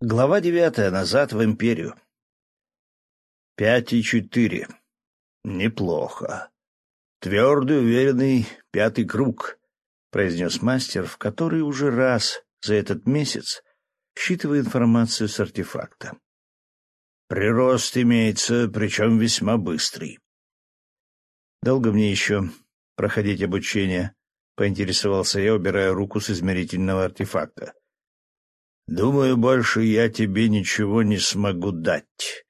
Глава девятая. Назад в империю. Пять и четыре. Неплохо. Твердый, уверенный пятый круг, — произнес мастер, в который уже раз за этот месяц считывая информацию с артефакта. Прирост имеется, причем весьма быстрый. Долго мне еще проходить обучение? — поинтересовался я, убирая руку с измерительного артефакта. Думаю, больше я тебе ничего не смогу дать.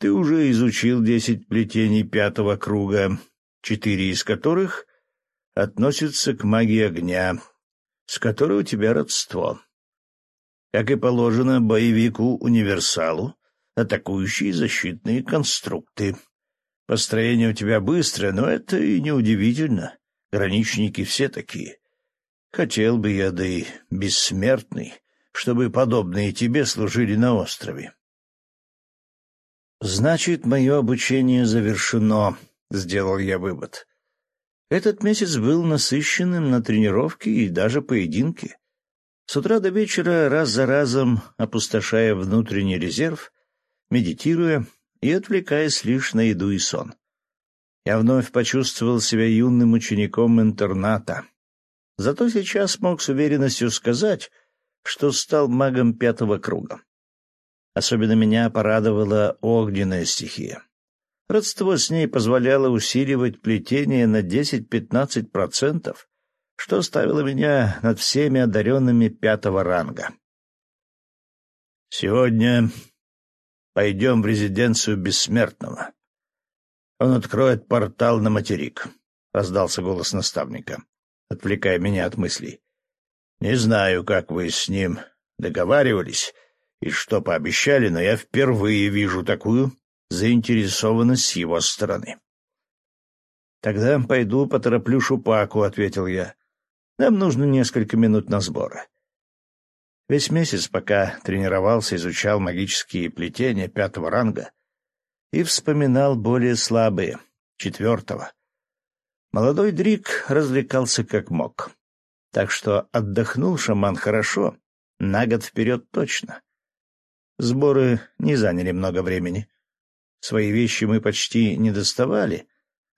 Ты уже изучил десять плетений пятого круга, четыре из которых относятся к магии огня, с которой у тебя родство. Как и положено боевику-универсалу, атакующие защитные конструкты. Построение у тебя быстрое, но это и неудивительно. Граничники все такие. Хотел бы я, да и бессмертный, чтобы подобные тебе служили на острове. «Значит, мое обучение завершено», — сделал я вывод. Этот месяц был насыщенным на тренировки и даже поединки. С утра до вечера, раз за разом опустошая внутренний резерв, медитируя и отвлекаясь лишь на еду и сон. Я вновь почувствовал себя юным учеником интерната. Зато сейчас мог с уверенностью сказать, что стал магом пятого круга. Особенно меня порадовала огненная стихия. Родство с ней позволяло усиливать плетение на 10-15%, что ставило меня над всеми одаренными пятого ранга. «Сегодня пойдем в резиденцию Бессмертного. Он откроет портал на материк», — раздался голос наставника, отвлекая меня от мыслей. Не знаю, как вы с ним договаривались и что пообещали, но я впервые вижу такую заинтересованность с его стороны. — Тогда пойду потороплю Шупаку, — ответил я. — Нам нужно несколько минут на сборы. Весь месяц, пока тренировался, изучал магические плетения пятого ранга и вспоминал более слабые, четвертого. Молодой Дрик развлекался как мог. Так что отдохнул шаман хорошо, на год вперед точно. Сборы не заняли много времени. Свои вещи мы почти не доставали,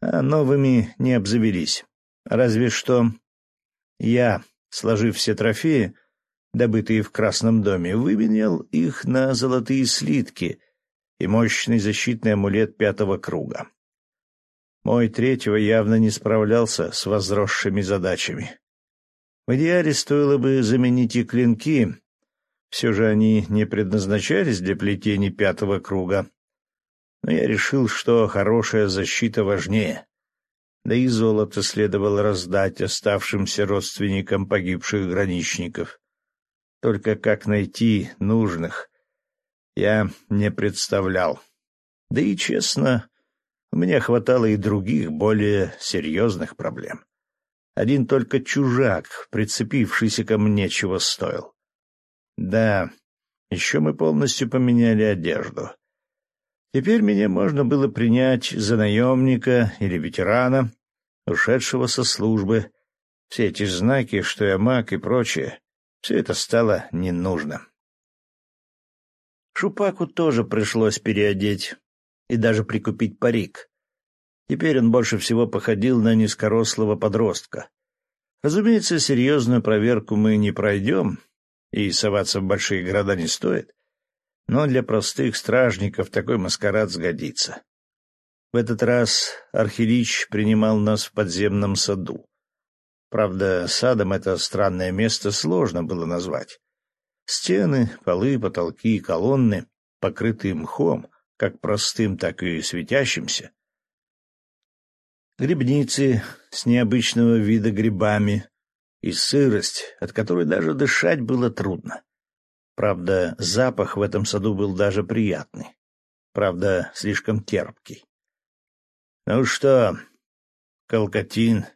а новыми не обзавелись. Разве что я, сложив все трофеи, добытые в Красном доме, выменял их на золотые слитки и мощный защитный амулет пятого круга. Мой третьего явно не справлялся с возросшими задачами. В идеале стоило бы заменить и клинки. Все же они не предназначались для плетений пятого круга. Но я решил, что хорошая защита важнее. Да и золото следовало раздать оставшимся родственникам погибших граничников. Только как найти нужных, я не представлял. Да и, честно, у меня хватало и других, более серьезных проблем. Один только чужак, прицепившийся ко мне, чего стоил. Да, еще мы полностью поменяли одежду. Теперь меня можно было принять за наемника или ветерана, ушедшего со службы. Все эти знаки, что я маг и прочее, все это стало ненужным. Шупаку тоже пришлось переодеть и даже прикупить парик. Теперь он больше всего походил на низкорослого подростка. Разумеется, серьезную проверку мы не пройдем, и соваться в большие города не стоит, но для простых стражников такой маскарад сгодится. В этот раз Архилич принимал нас в подземном саду. Правда, садом это странное место сложно было назвать. Стены, полы, потолки, колонны, покрытые мхом, как простым, так и светящимся, грибницы с необычного вида грибами и сырость, от которой даже дышать было трудно. Правда, запах в этом саду был даже приятный. Правда, слишком терпкий. — Ну что, Калкатин,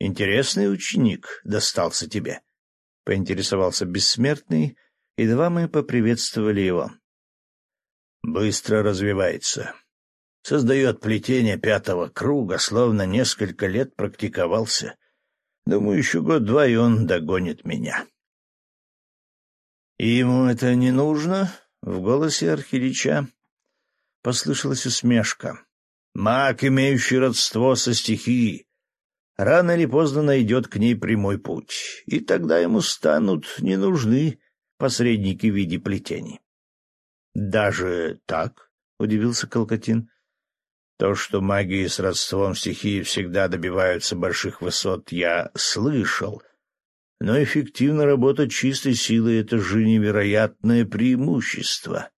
интересный ученик достался тебе? — поинтересовался бессмертный, едва мы поприветствовали его. — Быстро развивается создает плетение пятого круга, словно несколько лет практиковался. Думаю, еще год-два, и он догонит меня. И ему это не нужно? В голосе архилича послышалась усмешка. Маг, имеющий родство со стихией, рано или поздно найдет к ней прямой путь, и тогда ему станут не нужны посредники в виде плетений. — Даже так? — удивился Колкотин. — То, что магии с родством стихии всегда добиваются больших высот, я слышал. Но эффективно работать чистой силой — это же невероятное преимущество.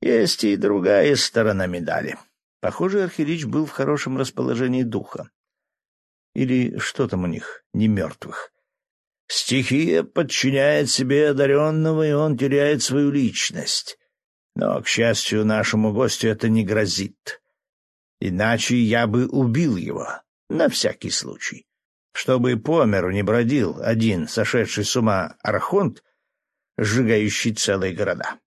Есть и другая сторона медали. Похоже, Архирич был в хорошем расположении духа. Или что там у них, не мертвых. Стихия подчиняет себе одаренного, и он теряет свою личность. Но, к счастью, нашему гостю это не грозит. Иначе я бы убил его, на всякий случай. Чтобы по миру не бродил один сошедший с ума архонт, сжигающий целые города.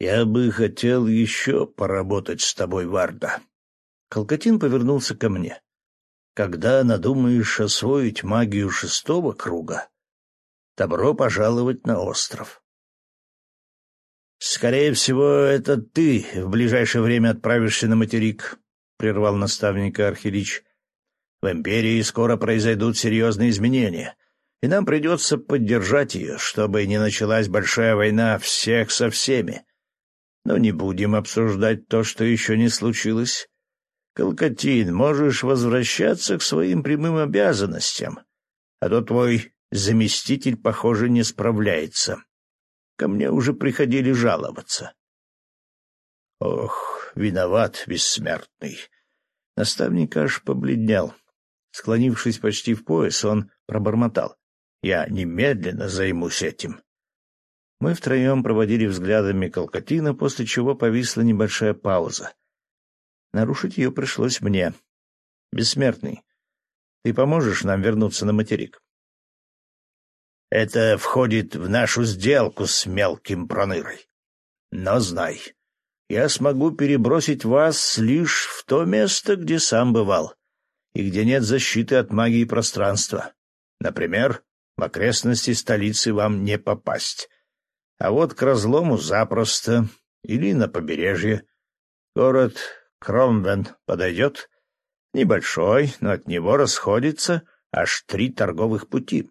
Я бы хотел еще поработать с тобой, Варда. Колкотин повернулся ко мне. Когда надумаешь освоить магию шестого круга, добро пожаловать на остров. «Скорее всего, это ты в ближайшее время отправишься на материк», — прервал наставника Архилич. «В империи скоро произойдут серьезные изменения, и нам придется поддержать ее, чтобы не началась большая война всех со всеми. Но не будем обсуждать то, что еще не случилось. Колкотин, можешь возвращаться к своим прямым обязанностям, а то твой заместитель, похоже, не справляется». Ко мне уже приходили жаловаться. Ох, виноват, бессмертный. Наставник аж побледнел. Склонившись почти в пояс, он пробормотал. Я немедленно займусь этим. Мы втроем проводили взглядами Колкотина, после чего повисла небольшая пауза. Нарушить ее пришлось мне. Бессмертный, ты поможешь нам вернуться на материк? Это входит в нашу сделку с мелким пронырой. Но знай, я смогу перебросить вас лишь в то место, где сам бывал, и где нет защиты от магии пространства. Например, в окрестности столицы вам не попасть. А вот к разлому запросто, или на побережье. Город Кромвен подойдет? Небольшой, но от него расходится аж три торговых пути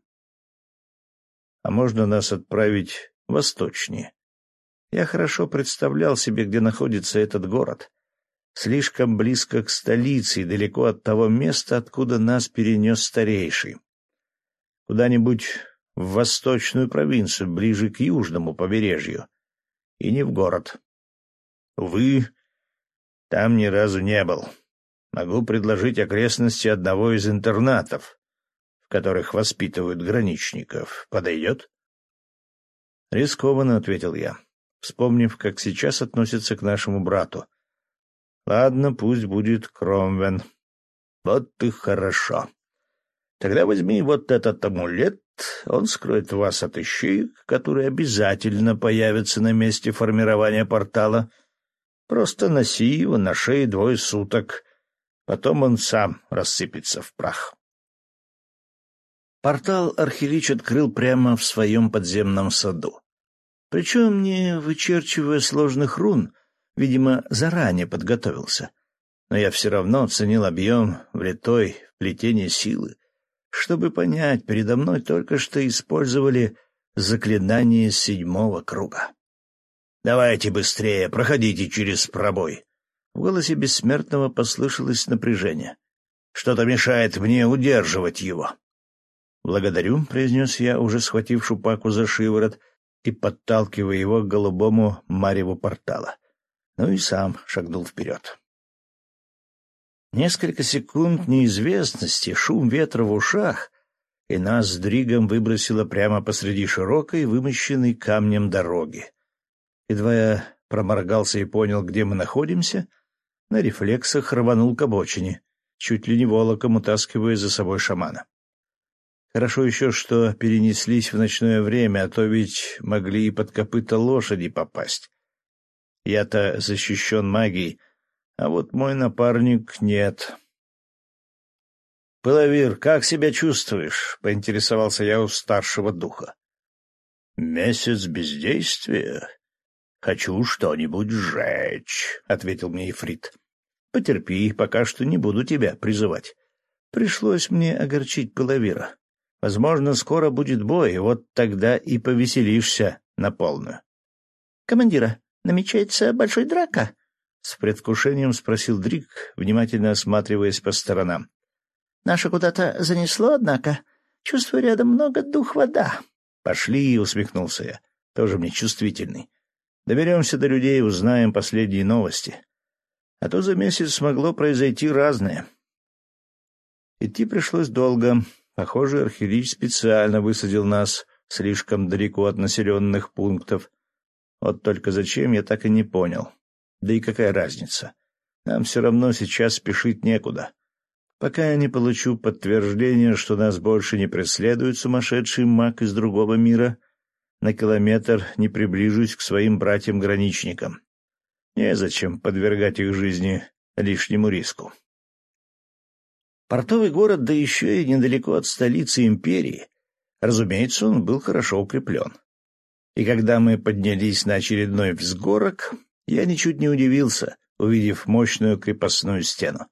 а можно нас отправить восточнее. Я хорошо представлял себе, где находится этот город. Слишком близко к столице и далеко от того места, откуда нас перенес старейший. Куда-нибудь в восточную провинцию, ближе к южному побережью. И не в город. Увы, там ни разу не был. Могу предложить окрестности одного из интернатов в которых воспитывают граничников, подойдет? — Рискованно, — ответил я, вспомнив, как сейчас относятся к нашему брату. — Ладно, пусть будет Кромвен. — Вот ты хорошо. Тогда возьми вот этот амулет, он скроет вас от ищеек, которые обязательно появятся на месте формирования портала. Просто носи его на шее двое суток, потом он сам рассыпется в прах. Портал Архилич открыл прямо в своем подземном саду. Причем не вычерчивая сложных рун, видимо, заранее подготовился. Но я все равно оценил объем влитой в плетение силы, чтобы понять, передо мной только что использовали заклинание седьмого круга. «Давайте быстрее, проходите через пробой». В голосе бессмертного послышалось напряжение. «Что-то мешает мне удерживать его». «Благодарю», — произнес я, уже схватив Шупаку за шиворот и подталкивая его к голубому мареву портала. Ну и сам шагнул вперед. Несколько секунд неизвестности, шум ветра в ушах, и нас с Дригом выбросило прямо посреди широкой, вымощенной камнем дороги. Едва я проморгался и понял, где мы находимся, на рефлексах рванул к обочине, чуть ли не волоком утаскивая за собой шамана. Хорошо еще, что перенеслись в ночное время, а то ведь могли и под копыта лошади попасть. Я-то защищен магией, а вот мой напарник нет. — Пыловир, как себя чувствуешь? — поинтересовался я у старшего духа. Месяц бездействия? Хочу что-нибудь сжечь, — ответил мне Ефрит. Потерпи, пока что не буду тебя призывать. Пришлось мне огорчить Пыловира. Возможно, скоро будет бой, вот тогда и повеселишься на полную. — Командира, намечается большой драка? — с предвкушением спросил Дрик, внимательно осматриваясь по сторонам. — Наша куда-то занесло, однако. Чувствую, рядом много дух вода. — Пошли, — усмехнулся я, тоже мне чувствительный. Доберемся до людей и узнаем последние новости. А то за месяц смогло произойти разное. Идти пришлось долго. Похоже, Архилич специально высадил нас слишком далеко от населенных пунктов. Вот только зачем, я так и не понял. Да и какая разница? Нам все равно сейчас спешить некуда. Пока я не получу подтверждения, что нас больше не преследует сумасшедший маг из другого мира, на километр не приближусь к своим братьям-граничникам. Незачем подвергать их жизни лишнему риску. Портовый город, да еще и недалеко от столицы империи. Разумеется, он был хорошо укреплен. И когда мы поднялись на очередной взгорок, я ничуть не удивился, увидев мощную крепостную стену.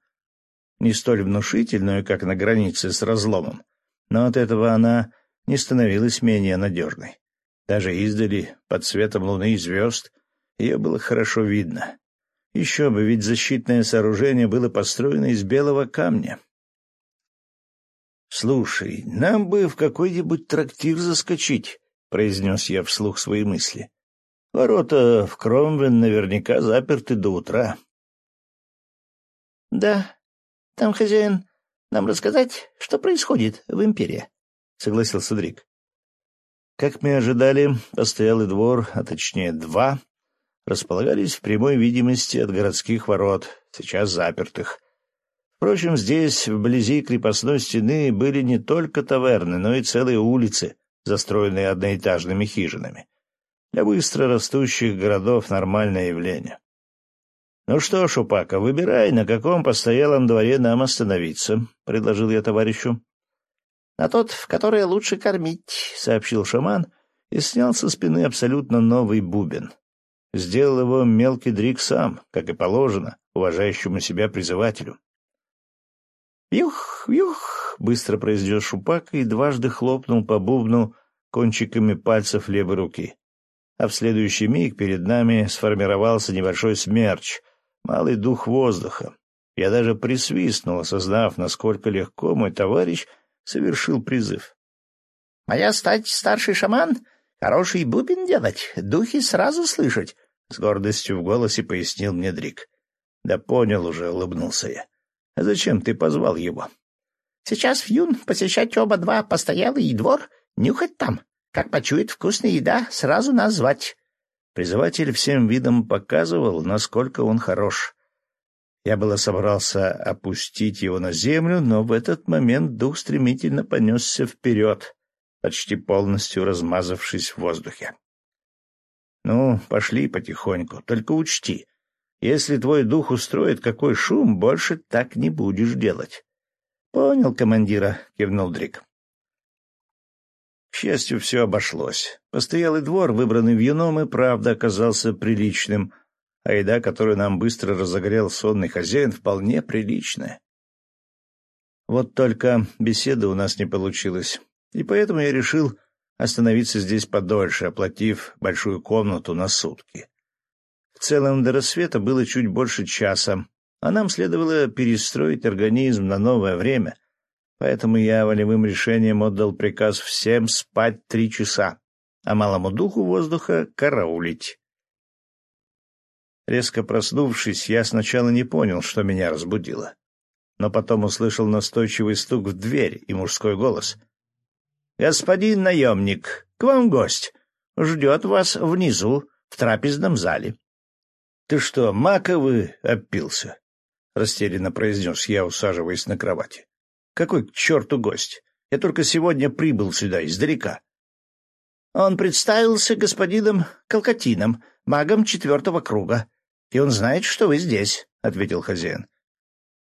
Не столь внушительную, как на границе с разломом, но от этого она не становилась менее надежной. Даже издали, под светом луны и звезд, ее было хорошо видно. Еще бы, ведь защитное сооружение было построено из белого камня, «Слушай, нам бы в какой-нибудь трактир заскочить», — произнес я вслух свои мысли. «Ворота в Кромвен наверняка заперты до утра». «Да, там хозяин нам рассказать, что происходит в Империи», — согласился Дрик. Как мы ожидали, постоялый двор, а точнее два, располагались в прямой видимости от городских ворот, сейчас запертых. Впрочем, здесь, вблизи крепостной стены, были не только таверны, но и целые улицы, застроенные одноэтажными хижинами. Для быстро растущих городов нормальное явление. «Ну что ж, Упака, выбирай, на каком постоялом дворе нам остановиться», — предложил я товарищу. «На тот, в который лучше кормить», — сообщил шаман и снял со спины абсолютно новый бубен. Сделал его мелкий дрик сам, как и положено, уважающему себя призывателю. «Вьюх, вьюх!» — быстро произнес Шупак и дважды хлопнул по бубну кончиками пальцев левой руки. А в следующий миг перед нами сформировался небольшой смерч, малый дух воздуха. Я даже присвистнул, осознав, насколько легко мой товарищ совершил призыв. «Моя стать старший шаман? Хороший бубен делать, духи сразу слышать!» — с гордостью в голосе пояснил мне Дрик. «Да понял уже», — улыбнулся я. Зачем ты позвал его? Сейчас в Юн посещать оба два постоялый двор, нюхать там. Как почует вкусная еда, сразу нас звать. Призыватель всем видом показывал, насколько он хорош. Я было собрался опустить его на землю, но в этот момент дух стремительно понесся вперед, почти полностью размазавшись в воздухе. — Ну, пошли потихоньку, только учти, если твой дух устроит какой шум, больше так не будешь делать. — Понял, командира, — кивнул Дрик. К счастью, все обошлось. Постоялый двор, выбранный в юном, и правда оказался приличным, а еда, которую нам быстро разогрел сонный хозяин, вполне приличная. Вот только беседы у нас не получилось, и поэтому я решил остановиться здесь подольше, оплатив большую комнату на сутки. В целом до рассвета было чуть больше часа, а нам следовало перестроить организм на новое время, поэтому я волевым решением отдал приказ всем спать три часа, а малому духу воздуха караулить. Резко проснувшись, я сначала не понял, что меня разбудило. Но потом услышал настойчивый стук в дверь и мужской голос. «Господин наемник, к вам гость. Ждет вас внизу, в трапезном зале». — Ты что, маковый опился? — растерянно произнес я, усаживаясь на кровати. — Какой к черту гость? Я только сегодня прибыл сюда, издалека. — Он представился господином Калкатином, магом четвертого круга, и он знает, что вы здесь, — ответил хозяин.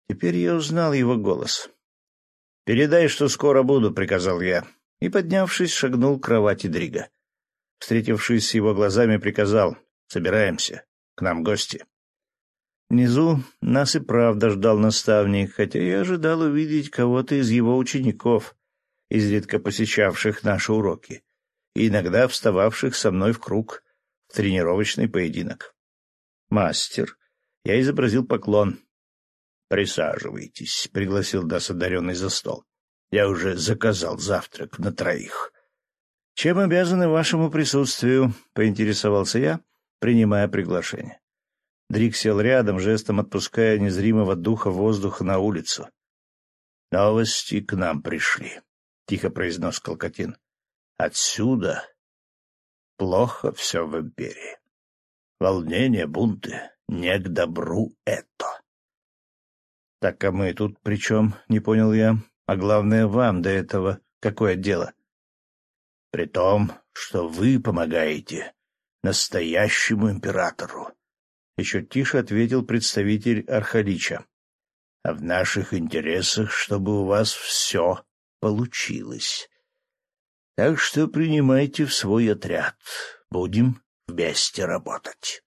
Теперь я узнал его голос. — Передай, что скоро буду, — приказал я, и, поднявшись, шагнул к кровати Дрига. Встретившись с его глазами, приказал «Собираемся, к нам гости». Внизу нас и правда ждал наставник, хотя я ожидал увидеть кого-то из его учеников, изредка посещавших наши уроки, и иногда встававших со мной в круг в тренировочный поединок. «Мастер», я изобразил поклон. «Присаживайтесь», — пригласил одаренный за стол. «Я уже заказал завтрак на троих». «Чем обязаны вашему присутствию?» — поинтересовался я, принимая приглашение. Дрик сел рядом, жестом отпуская незримого духа воздуха на улицу. «Новости к нам пришли», — тихо произнес Колкотин. «Отсюда плохо все в империи. Волнения, бунты, не к добру это. — Так, а мы тут при чем? — не понял я. А главное, вам до этого какое дело? — При том, что вы помогаете настоящему императору. Еще тише ответил представитель Архалича. — А в наших интересах, чтобы у вас все получилось. Так что принимайте в свой отряд. Будем вместе работать.